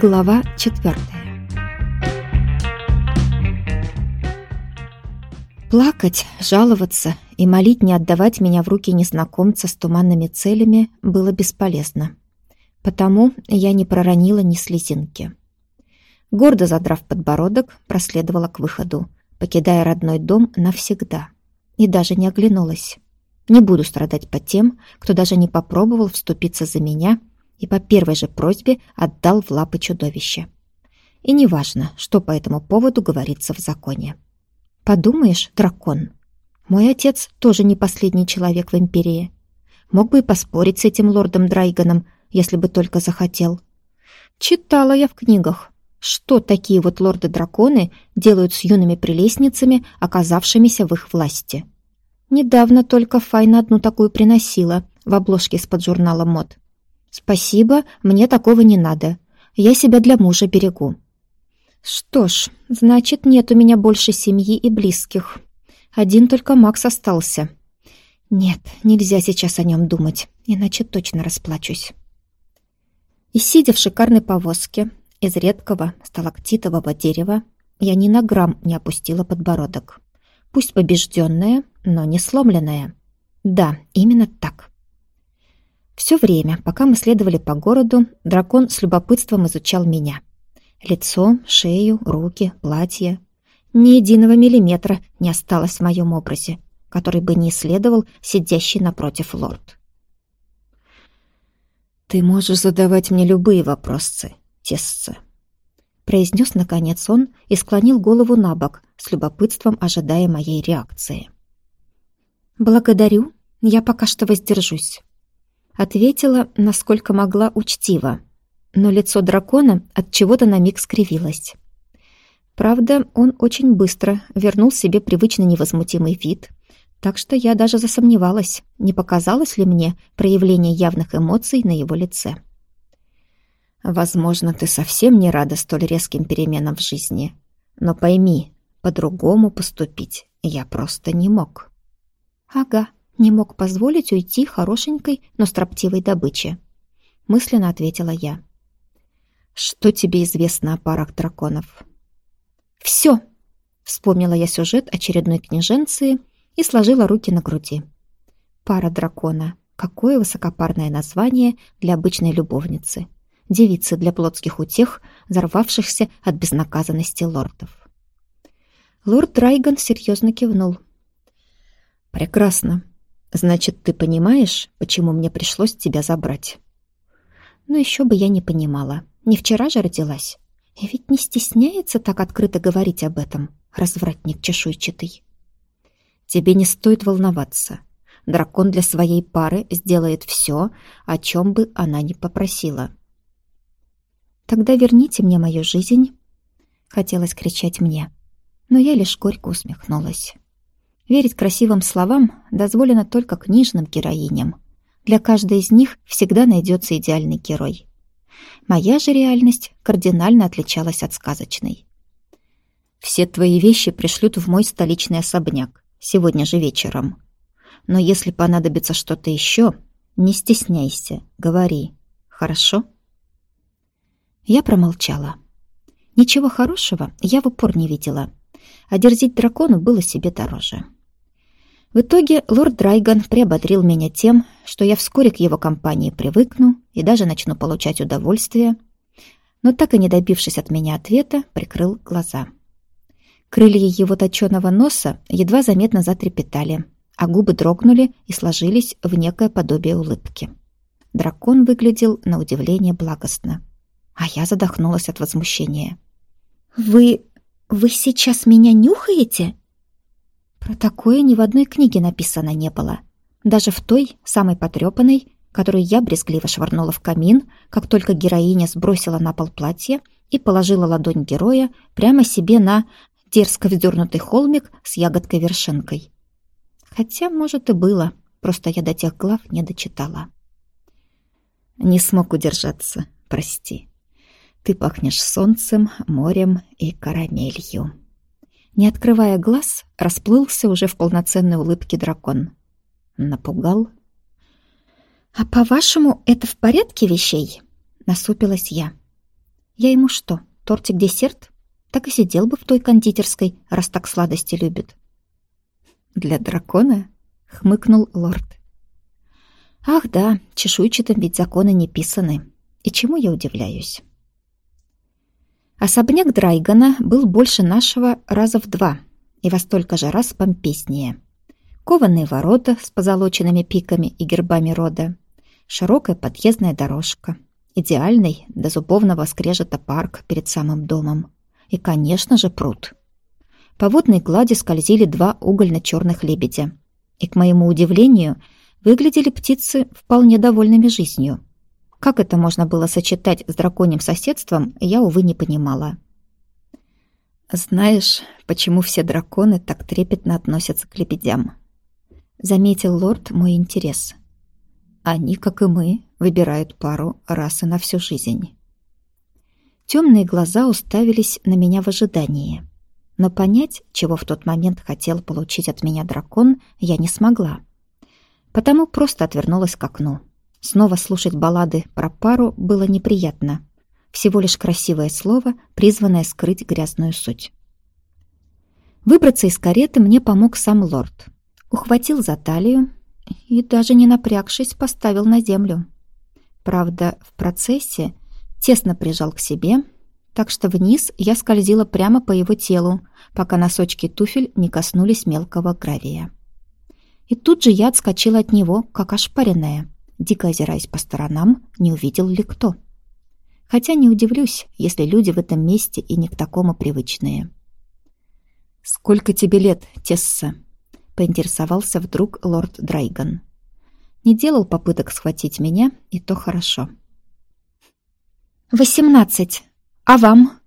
Глава четвертая. Плакать, жаловаться и молить не отдавать меня в руки незнакомца с туманными целями было бесполезно. Потому я не проронила ни слезинки. Гордо задрав подбородок, проследовала к выходу, покидая родной дом навсегда. И даже не оглянулась. Не буду страдать по тем, кто даже не попробовал вступиться за меня и по первой же просьбе отдал в лапы чудовище. И неважно, что по этому поводу говорится в законе. Подумаешь, дракон. Мой отец тоже не последний человек в Империи. Мог бы и поспорить с этим лордом Драйганом, если бы только захотел. Читала я в книгах, что такие вот лорды-драконы делают с юными прелестницами, оказавшимися в их власти. Недавно только Файна одну такую приносила в обложке из-под журнала мод. «Спасибо, мне такого не надо. Я себя для мужа берегу». «Что ж, значит, нет у меня больше семьи и близких. Один только Макс остался. Нет, нельзя сейчас о нем думать, иначе точно расплачусь». И сидя в шикарной повозке из редкого сталактитового дерева, я ни на грамм не опустила подбородок. Пусть побежденная, но не сломленная. Да, именно так. Все время, пока мы следовали по городу, дракон с любопытством изучал меня. Лицо, шею, руки, платье. Ни единого миллиметра не осталось в моем образе, который бы не исследовал сидящий напротив лорд. «Ты можешь задавать мне любые вопросы, тесце», произнес наконец он и склонил голову на бок, с любопытством ожидая моей реакции. «Благодарю, я пока что воздержусь». Ответила, насколько могла, учтиво, но лицо дракона от чего-то на миг скривилось. Правда, он очень быстро вернул себе привычно невозмутимый вид, так что я даже засомневалась, не показалось ли мне проявление явных эмоций на его лице. «Возможно, ты совсем не рада столь резким переменам в жизни, но пойми, по-другому поступить я просто не мог». «Ага», не мог позволить уйти хорошенькой, но строптивой добыче. Мысленно ответила я. «Что тебе известно о парах драконов?» «Все!» — вспомнила я сюжет очередной княженции и сложила руки на груди. «Пара дракона. Какое высокопарное название для обычной любовницы. Девицы для плотских утех, взорвавшихся от безнаказанности лордов». Лорд Драйган серьезно кивнул. «Прекрасно. Значит, ты понимаешь, почему мне пришлось тебя забрать? Ну еще бы я не понимала. Не вчера же родилась. И ведь не стесняется так открыто говорить об этом, развратник чешуйчатый. Тебе не стоит волноваться. Дракон для своей пары сделает все, о чем бы она ни попросила. Тогда верните мне мою жизнь. Хотелось кричать мне, но я лишь горько усмехнулась. Верить красивым словам дозволено только книжным героиням. Для каждой из них всегда найдется идеальный герой. Моя же реальность кардинально отличалась от сказочной. «Все твои вещи пришлют в мой столичный особняк, сегодня же вечером. Но если понадобится что-то еще, не стесняйся, говори. Хорошо?» Я промолчала. Ничего хорошего я в упор не видела, а дерзить дракону было себе дороже. В итоге лорд Драйган приободрил меня тем, что я вскоре к его компании привыкну и даже начну получать удовольствие, но так и не добившись от меня ответа, прикрыл глаза. Крылья его точеного носа едва заметно затрепетали, а губы дрогнули и сложились в некое подобие улыбки. Дракон выглядел на удивление благостно, а я задохнулась от возмущения. «Вы... вы сейчас меня нюхаете?» Про такое ни в одной книге написано не было. Даже в той, самой потрепанной, которую я брезгливо швырнула в камин, как только героиня сбросила на пол платье и положила ладонь героя прямо себе на дерзко вздернутый холмик с ягодкой-вершинкой. Хотя, может, и было, просто я до тех глав не дочитала. Не смог удержаться, прости. Ты пахнешь солнцем, морем и карамелью. Не открывая глаз, расплылся уже в полноценной улыбке дракон. Напугал. «А по-вашему, это в порядке вещей?» — насупилась я. Я ему что, тортик-десерт? Так и сидел бы в той кондитерской, раз так сладости любит. Для дракона? Хмыкнул лорд. Ах да, чешуйчатым ведь законы не писаны. И чему я удивляюсь? Особняк Драйгана был больше нашего раза в два и во столько же раз помпеснее. Кованые ворота с позолоченными пиками и гербами рода, широкая подъездная дорожка, идеальный до зубовного скрежета парк перед самым домом и, конечно же, пруд. По водной глади скользили два угольно-черных лебедя. И, к моему удивлению, выглядели птицы вполне довольными жизнью. Как это можно было сочетать с драконьим соседством, я, увы, не понимала. «Знаешь, почему все драконы так трепетно относятся к лебедям?» Заметил лорд мой интерес. «Они, как и мы, выбирают пару раз и на всю жизнь». Темные глаза уставились на меня в ожидании. Но понять, чего в тот момент хотел получить от меня дракон, я не смогла. Потому просто отвернулась к окну. Снова слушать баллады про пару было неприятно. Всего лишь красивое слово, призванное скрыть грязную суть. Выбраться из кареты мне помог сам лорд. Ухватил за талию и, даже не напрягшись, поставил на землю. Правда, в процессе тесно прижал к себе, так что вниз я скользила прямо по его телу, пока носочки туфель не коснулись мелкого гравия. И тут же я отскочила от него, как ошпаренная, дико озираясь по сторонам, не увидел ли кто. Хотя не удивлюсь, если люди в этом месте и не к такому привычные. «Сколько тебе лет, Тесса?» — поинтересовался вдруг лорд Драйган. Не делал попыток схватить меня, и то хорошо. «Восемнадцать. А вам?»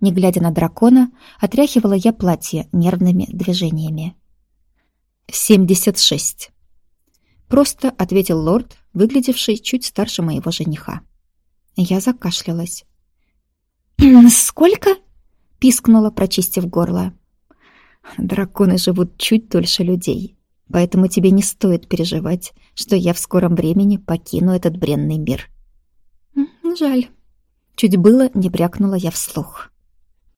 Не глядя на дракона, отряхивала я платье нервными движениями. «Семьдесят шесть». Просто ответил лорд, выглядевший чуть старше моего жениха. Я закашлялась. «Сколько?» — пискнула, прочистив горло. «Драконы живут чуть дольше людей, поэтому тебе не стоит переживать, что я в скором времени покину этот бренный мир». «Жаль». Чуть было не брякнула я вслух.